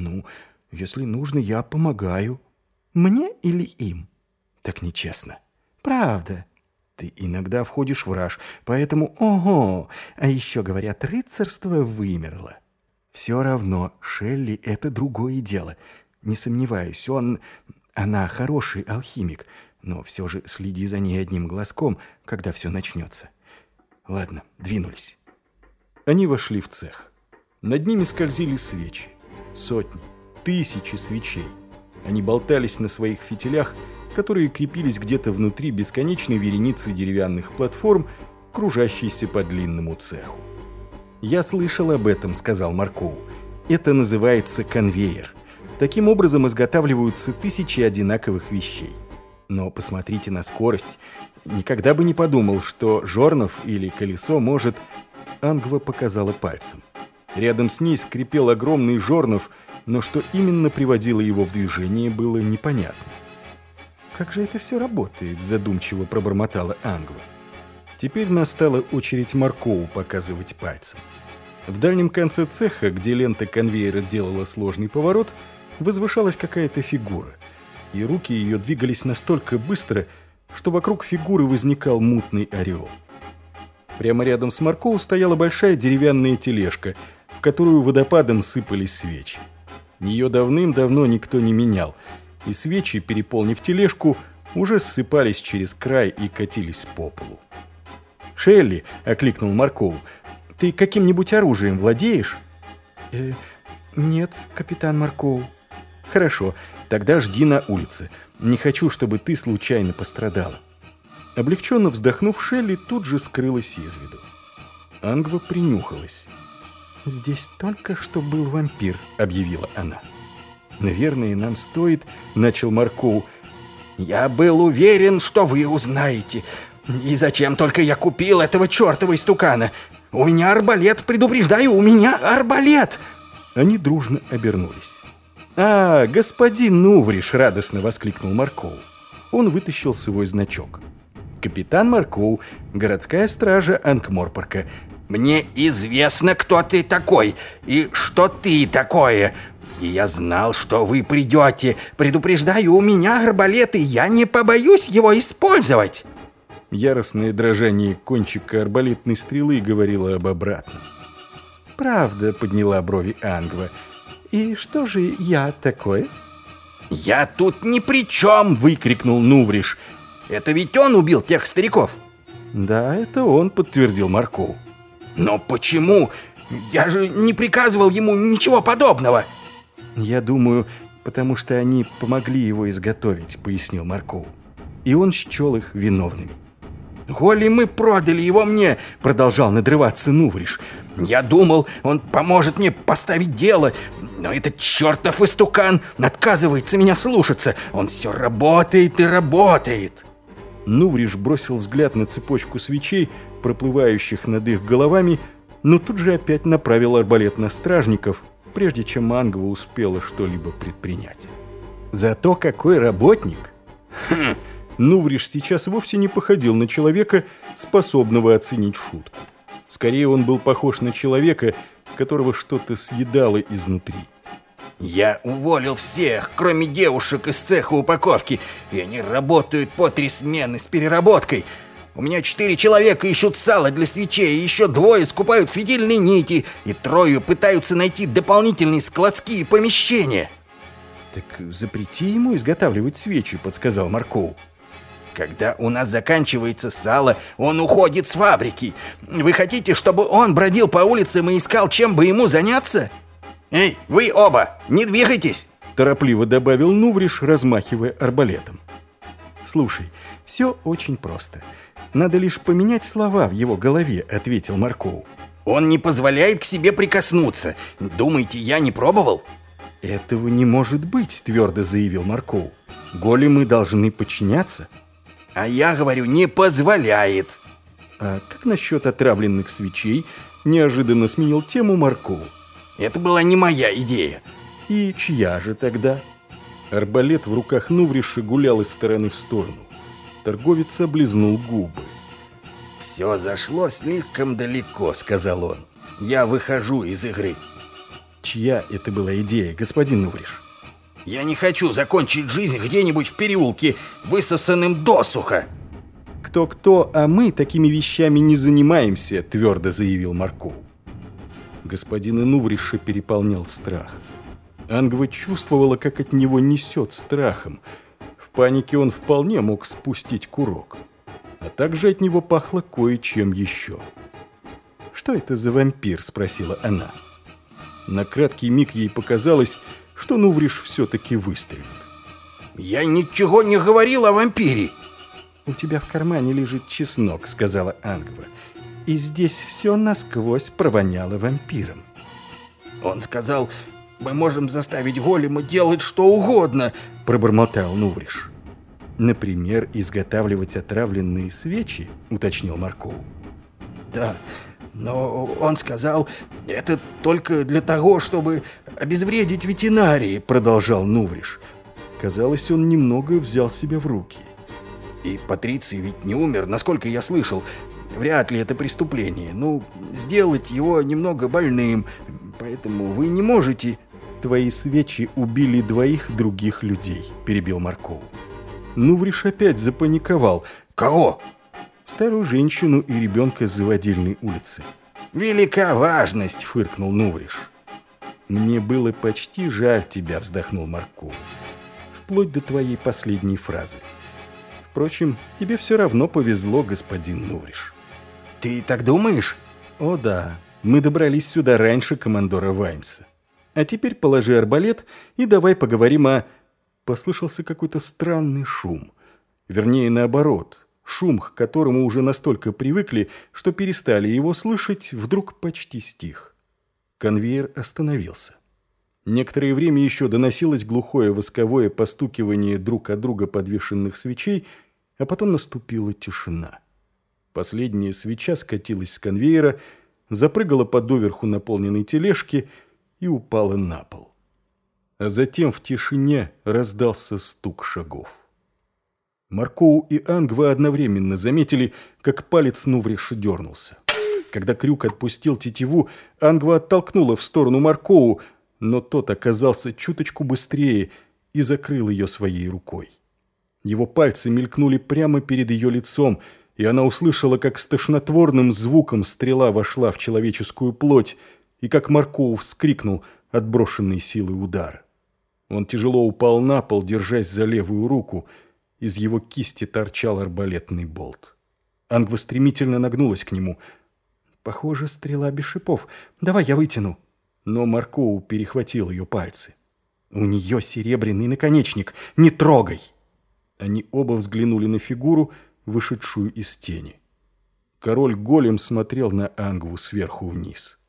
Ну, если нужно, я помогаю. Мне или им? Так нечестно. Правда. Ты иногда входишь в раж, поэтому... Ого! А еще, говорят, рыцарство вымерло. Все равно, Шелли — это другое дело. Не сомневаюсь, он... Она хороший алхимик, но все же следи за ней одним глазком, когда все начнется. Ладно, двинулись. Они вошли в цех. Над ними скользили свечи. Сотни, тысячи свечей. Они болтались на своих фитилях, которые крепились где-то внутри бесконечной вереницы деревянных платформ, кружащейся по длинному цеху. «Я слышал об этом», — сказал Маркоу. «Это называется конвейер. Таким образом изготавливаются тысячи одинаковых вещей. Но посмотрите на скорость. Никогда бы не подумал, что Жорнов или колесо может...» Ангва показала пальцем. Рядом с ней скрипел огромный Жорнов, но что именно приводило его в движение, было непонятно. «Как же это все работает?» – задумчиво пробормотала Ангва. Теперь настала очередь Маркоу показывать пальцем. В дальнем конце цеха, где лента конвейера делала сложный поворот, возвышалась какая-то фигура, и руки ее двигались настолько быстро, что вокруг фигуры возникал мутный орел. Прямо рядом с Маркоу стояла большая деревянная тележка, в которую водопадом сыпались свечи. Ее давным-давно никто не менял – и свечи, переполнив тележку, уже ссыпались через край и катились по полу. «Шелли!» — окликнул Марков. «Ты каким-нибудь оружием владеешь?» «Э, «Нет, капитан Марков». «Хорошо, тогда жди на улице. Не хочу, чтобы ты случайно пострадала». Облегченно вздохнув, Шелли тут же скрылась из виду. Ангва принюхалась. «Здесь только что был вампир», — объявила она. «Наверное, нам стоит...» — начал Маркоу. «Я был уверен, что вы узнаете. И зачем только я купил этого чертова истукана? У меня арбалет, предупреждаю, у меня арбалет!» Они дружно обернулись. «А, господин Нувриш!» — радостно воскликнул Маркоу. Он вытащил свой значок. «Капитан Маркоу, городская стража Анкморпорка. Мне известно, кто ты такой и что ты такое. И я знал, что вы придете. Предупреждаю, у меня арбалет, и я не побоюсь его использовать. Яростное дрожание кончика арбалетной стрелы говорило об обратном. «Правда», — подняла брови Ангва. «И что же я такой?» «Я тут ни при чем!» — выкрикнул Нувриш. «Это ведь он убил тех стариков!» «Да, это он», — подтвердил Марков. «Но почему? Я же не приказывал ему ничего подобного!» «Я думаю, потому что они помогли его изготовить», — пояснил Марков. И он счел их виновными. «Голи мы продали его мне!» — продолжал надрываться Нувриш. «Я думал, он поможет мне поставить дело, но этот чертов истукан отказывается меня слушаться. Он все работает и работает!» Нувриш бросил взгляд на цепочку свечей, проплывающих над их головами, но тут же опять направил арбалет на стражников, прежде чем Мангова успела что-либо предпринять. Зато какой работник! Хм, Нувриш сейчас вовсе не походил на человека, способного оценить шутку. Скорее, он был похож на человека, которого что-то съедало изнутри. «Я уволил всех, кроме девушек из цеха упаковки, и они работают по три смены с переработкой. У меня четыре человека ищут сало для свечей, еще двое скупают фитильные нити, и трое пытаются найти дополнительные складские помещения». «Так запрети ему изготавливать свечи», — подсказал Маркоу. «Когда у нас заканчивается сало, он уходит с фабрики. Вы хотите, чтобы он бродил по улицам и искал, чем бы ему заняться? Эй, вы оба, не двигайтесь!» Торопливо добавил Нувриш, размахивая арбалетом. «Слушай, все очень просто. Надо лишь поменять слова в его голове», — ответил Маркоу. «Он не позволяет к себе прикоснуться. Думаете, я не пробовал?» «Этого не может быть», — твердо заявил Маркоу. «Големы должны подчиняться». «А я говорю, не позволяет». «А как насчет отравленных свечей?» — неожиданно сменил тему Маркоу. «Это была не моя идея». «И чья же тогда?» Арбалет в руках Нувриша гулял из стороны в сторону. Торговец облизнул губы. «Все зашло слишком далеко», — сказал он. «Я выхожу из игры». Чья это была идея, господин Нувриш? Я не хочу закончить жизнь где-нибудь в переулке, высосанным досуха. Кто-кто, а мы такими вещами не занимаемся, твердо заявил Марков. Господина Нувриша переполнял страх. Ангва чувствовала, как от него несет страхом. В панике он вполне мог спустить курок. А также от него пахло кое-чем еще. «Что это за вампир?» – спросила она. На краткий миг ей показалось, что Нувриш все-таки выстрелит. «Я ничего не говорил о вампире!» «У тебя в кармане лежит чеснок», — сказала Ангва. «И здесь все насквозь провоняло вампиром». «Он сказал, мы можем заставить голема делать что угодно», — пробормотал Нувриш. «Например, изготавливать отравленные свечи», — уточнил Марков. «Да, но он сказал, это только для того, чтобы обезвредить ветеринарии», — продолжал Нувриш. Казалось, он немного взял себя в руки. И Патриций ведь не умер, насколько я слышал. Вряд ли это преступление. Ну, сделать его немного больным. Поэтому вы не можете... Твои свечи убили двоих других людей, перебил Марков. Нувриш опять запаниковал. Кого? Старую женщину и ребенка с заводильной улицы. «Велика важность!» — фыркнул Нувриш. «Мне было почти жаль тебя», — вздохнул Марков. «Вплоть до твоей последней фразы. Впрочем, тебе все равно повезло, господин Нуриш. Ты так думаешь? О да, мы добрались сюда раньше командора Ваймса. А теперь положи арбалет и давай поговорим о... Послышался какой-то странный шум. Вернее, наоборот. Шум, к которому уже настолько привыкли, что перестали его слышать, вдруг почти стих. Конвейер остановился. Некоторое время еще доносилось глухое восковое постукивание друг от друга подвешенных свечей, а потом наступила тишина. Последняя свеча скатилась с конвейера, запрыгала по доверху наполненной тележки и упала на пол. А затем в тишине раздался стук шагов. Маркоу и Ангва одновременно заметили, как палец Нувриша дернулся. Когда крюк отпустил тетиву, Ангва оттолкнула в сторону Маркоу, но тот оказался чуточку быстрее и закрыл ее своей рукой. Его пальцы мелькнули прямо перед ее лицом, и она услышала, как с тошнотворным звуком стрела вошла в человеческую плоть, и как Марков вскрикнул от брошенной силы удара. Он тяжело упал на пол, держась за левую руку. Из его кисти торчал арбалетный болт. Ангва стремительно нагнулась к нему. «Похоже, стрела без шипов. Давай я вытяну» но Маркоу перехватил ее пальцы. «У нее серебряный наконечник! Не трогай!» Они оба взглянули на фигуру, вышедшую из тени. Король голем смотрел на Ангву сверху вниз.